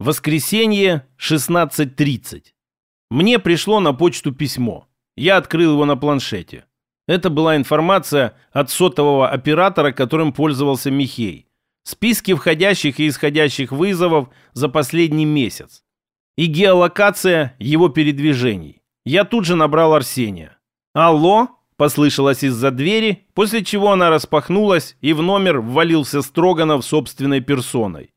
Воскресенье, 16.30. Мне пришло на почту письмо. Я открыл его на планшете. Это была информация от сотового оператора, которым пользовался Михей. Списки входящих и исходящих вызовов за последний месяц. И геолокация его передвижений. Я тут же набрал Арсения. «Алло?» – послышалось из-за двери, после чего она распахнулась, и в номер ввалился Строганов собственной персоной.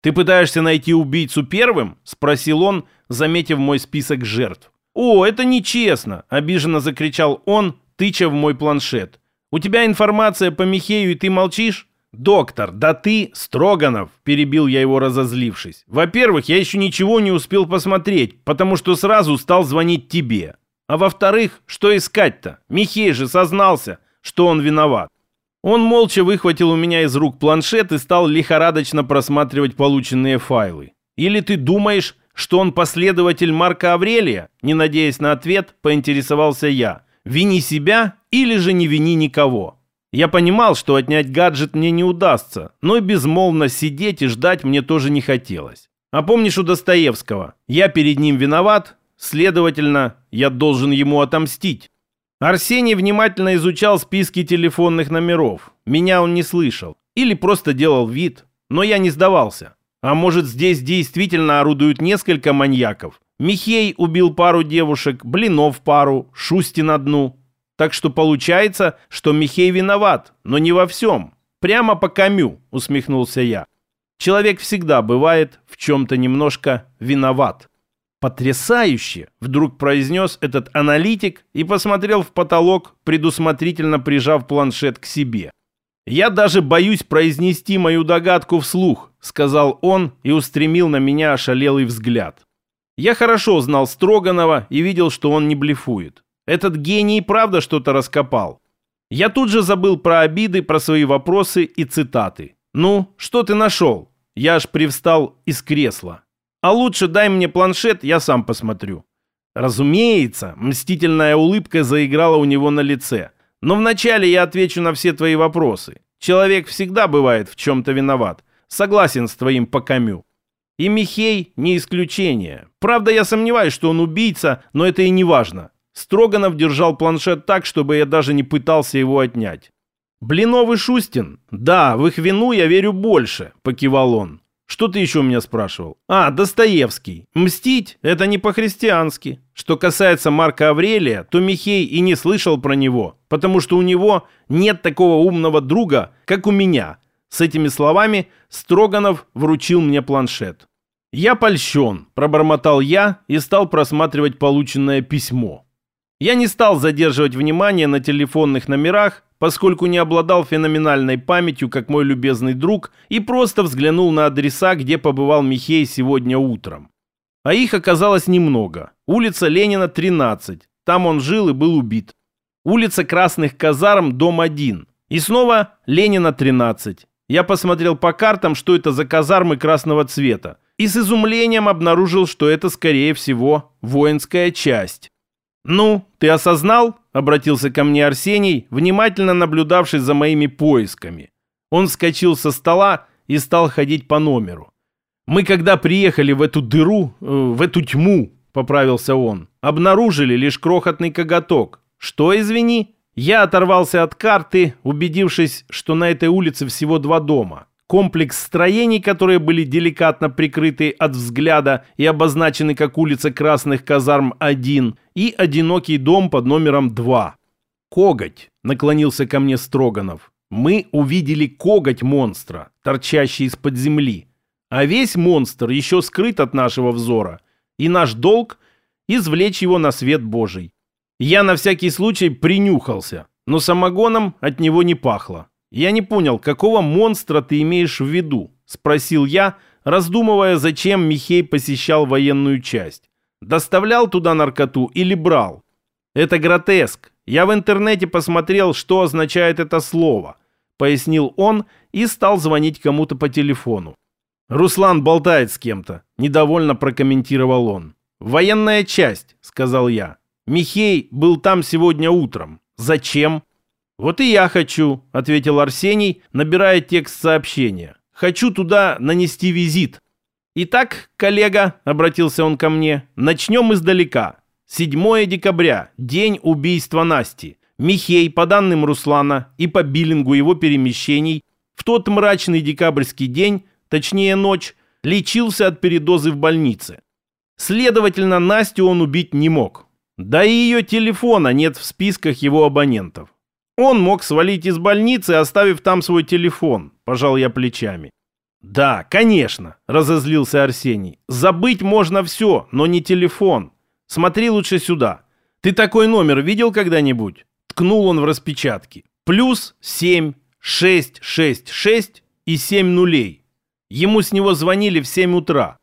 «Ты пытаешься найти убийцу первым?» – спросил он, заметив мой список жертв. «О, это нечестно!» – обиженно закричал он, тыча в мой планшет. «У тебя информация по Михею, и ты молчишь?» «Доктор, да ты, Строганов!» – перебил я его, разозлившись. «Во-первых, я еще ничего не успел посмотреть, потому что сразу стал звонить тебе. А во-вторых, что искать-то? Михей же сознался, что он виноват. Он молча выхватил у меня из рук планшет и стал лихорадочно просматривать полученные файлы. «Или ты думаешь, что он последователь Марка Аврелия?» Не надеясь на ответ, поинтересовался я. «Вини себя или же не вини никого?» Я понимал, что отнять гаджет мне не удастся, но и безмолвно сидеть и ждать мне тоже не хотелось. А помнишь у Достоевского? Я перед ним виноват, следовательно, я должен ему отомстить. Арсений внимательно изучал списки телефонных номеров. Меня он не слышал. Или просто делал вид. Но я не сдавался. А может, здесь действительно орудуют несколько маньяков? Михей убил пару девушек, Блинов пару, Шустин одну. Так что получается, что Михей виноват, но не во всем. Прямо по камю, усмехнулся я. Человек всегда бывает в чем-то немножко виноват. «Потрясающе!» — вдруг произнес этот аналитик и посмотрел в потолок, предусмотрительно прижав планшет к себе. «Я даже боюсь произнести мою догадку вслух», — сказал он и устремил на меня ошалелый взгляд. Я хорошо знал Строганова и видел, что он не блефует. Этот гений правда что-то раскопал. Я тут же забыл про обиды, про свои вопросы и цитаты. «Ну, что ты нашел?» Я аж привстал из кресла. А лучше дай мне планшет, я сам посмотрю. Разумеется, мстительная улыбка заиграла у него на лице. Но вначале я отвечу на все твои вопросы. Человек всегда бывает в чем-то виноват. Согласен с твоим покамю. И Михей не исключение. Правда, я сомневаюсь, что он убийца, но это и не важно. Строганов держал планшет так, чтобы я даже не пытался его отнять. «Блинов и Шустин? Да, в их вину я верю больше», — покивал он. Что ты еще меня спрашивал? А, Достоевский. Мстить – это не по-христиански. Что касается Марка Аврелия, то Михей и не слышал про него, потому что у него нет такого умного друга, как у меня. С этими словами Строганов вручил мне планшет. «Я польщен», – пробормотал я и стал просматривать полученное письмо. Я не стал задерживать внимание на телефонных номерах, поскольку не обладал феноменальной памятью, как мой любезный друг, и просто взглянул на адреса, где побывал Михей сегодня утром. А их оказалось немного. Улица Ленина, 13. Там он жил и был убит. Улица Красных Казарм, дом 1. И снова Ленина, 13. Я посмотрел по картам, что это за казармы красного цвета, и с изумлением обнаружил, что это, скорее всего, воинская часть. «Ну, ты осознал?» — обратился ко мне Арсений, внимательно наблюдавший за моими поисками. Он вскочил со стола и стал ходить по номеру. «Мы, когда приехали в эту дыру, э, в эту тьму», — поправился он, — «обнаружили лишь крохотный коготок. Что, извини?» Я оторвался от карты, убедившись, что на этой улице всего два дома комплекс строений, которые были деликатно прикрыты от взгляда и обозначены как улица Красных Казарм 1 и одинокий дом под номером 2. «Коготь», — наклонился ко мне Строганов. «Мы увидели коготь монстра, торчащий из-под земли. А весь монстр еще скрыт от нашего взора, и наш долг — извлечь его на свет Божий. Я на всякий случай принюхался, но самогоном от него не пахло. «Я не понял, какого монстра ты имеешь в виду?» — спросил я, раздумывая, зачем Михей посещал военную часть. Доставлял туда наркоту или брал? Это гротеск. Я в интернете посмотрел, что означает это слово. Пояснил он и стал звонить кому-то по телефону. «Руслан болтает с кем-то», — недовольно прокомментировал он. «Военная часть», — сказал я. «Михей был там сегодня утром. Зачем?» «Вот и я хочу», — ответил Арсений, набирая текст сообщения. «Хочу туда нанести визит». «Итак, коллега», — обратился он ко мне, — «начнем издалека. 7 декабря, день убийства Насти. Михей, по данным Руслана и по биллингу его перемещений, в тот мрачный декабрьский день, точнее ночь, лечился от передозы в больнице. Следовательно, Настю он убить не мог. Да и ее телефона нет в списках его абонентов. Он мог свалить из больницы, оставив там свой телефон, пожал я плечами. «Да, конечно», — разозлился Арсений. «Забыть можно все, но не телефон. Смотри лучше сюда. Ты такой номер видел когда-нибудь?» Ткнул он в распечатке. «Плюс семь, шесть, шесть, шесть и семь нулей. Ему с него звонили в семь утра».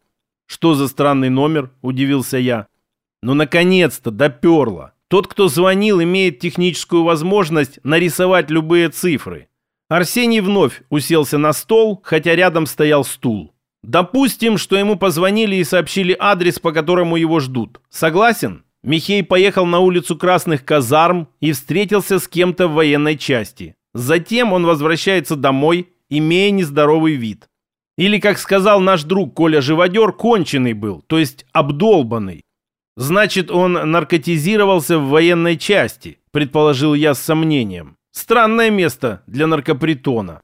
«Что за странный номер?» — удивился я. «Ну, наконец-то доперло. Тот, кто звонил, имеет техническую возможность нарисовать любые цифры. Арсений вновь уселся на стол, хотя рядом стоял стул. Допустим, что ему позвонили и сообщили адрес, по которому его ждут. Согласен? Михей поехал на улицу Красных Казарм и встретился с кем-то в военной части. Затем он возвращается домой, имея нездоровый вид. Или, как сказал наш друг Коля Живодер, конченый был, то есть обдолбанный. Значит, он наркотизировался в военной части, предположил я с сомнением. Странное место для наркопритона.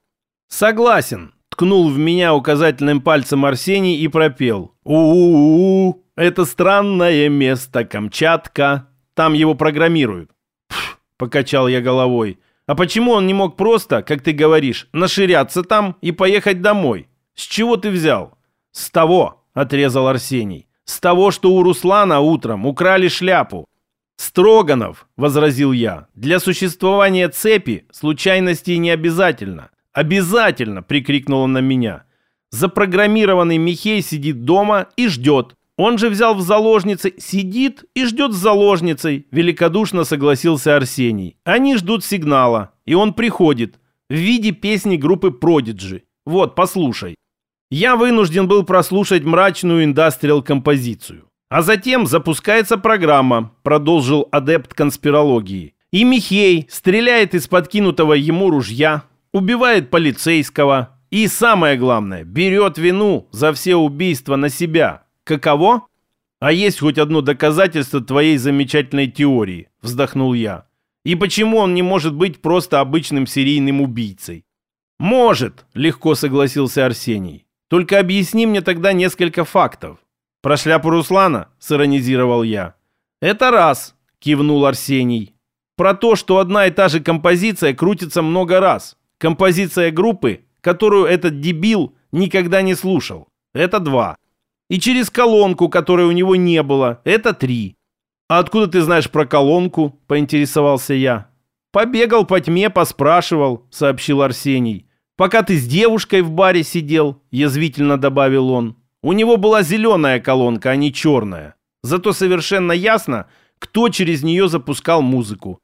Согласен, ткнул в меня указательным пальцем Арсений и пропел. У-у-у, это странное место, Камчатка. Там его программируют. Пф, покачал я головой. А почему он не мог просто, как ты говоришь, наширяться там и поехать домой? С чего ты взял? С того, отрезал Арсений. С того, что у Руслана утром украли шляпу. «Строганов», — возразил я, — «для существования цепи случайностей не обязательно». «Обязательно!» — прикрикнул он на меня. «Запрограммированный Михей сидит дома и ждет. Он же взял в заложницы, сидит и ждет с заложницей», — великодушно согласился Арсений. «Они ждут сигнала, и он приходит в виде песни группы Продиджи. Вот, послушай». Я вынужден был прослушать мрачную индастриал-композицию. А затем запускается программа, продолжил адепт конспирологии. И Михей стреляет из подкинутого ему ружья, убивает полицейского и, самое главное, берет вину за все убийства на себя. Каково? А есть хоть одно доказательство твоей замечательной теории, вздохнул я. И почему он не может быть просто обычным серийным убийцей? Может, легко согласился Арсений. Только объясни мне тогда несколько фактов. «Про шляпу Руслана?» – сиронизировал я. «Это раз», – кивнул Арсений. «Про то, что одна и та же композиция крутится много раз. Композиция группы, которую этот дебил никогда не слушал. Это два. И через колонку, которой у него не было. Это три. А откуда ты знаешь про колонку?» – поинтересовался я. «Побегал по тьме, поспрашивал», – сообщил Арсений. «Пока ты с девушкой в баре сидел», – язвительно добавил он. У него была зеленая колонка, а не черная. Зато совершенно ясно, кто через нее запускал музыку.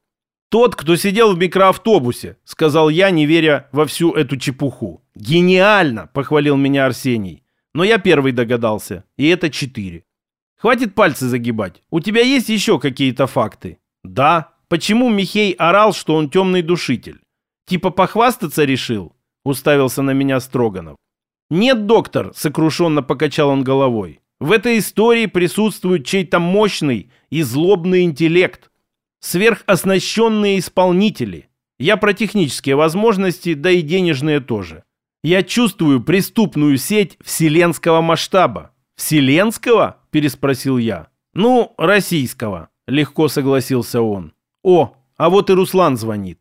«Тот, кто сидел в микроавтобусе», — сказал я, не веря во всю эту чепуху. «Гениально!» — похвалил меня Арсений. Но я первый догадался, и это четыре. «Хватит пальцы загибать. У тебя есть еще какие-то факты?» «Да. Почему Михей орал, что он темный душитель? Типа похвастаться решил?» — уставился на меня Строганов. «Нет, доктор», — сокрушенно покачал он головой. «В этой истории присутствует чей-то мощный и злобный интеллект, сверхоснащенные исполнители. Я про технические возможности, да и денежные тоже. Я чувствую преступную сеть вселенского масштаба». «Вселенского?» – переспросил я. «Ну, российского», – легко согласился он. «О, а вот и Руслан звонит.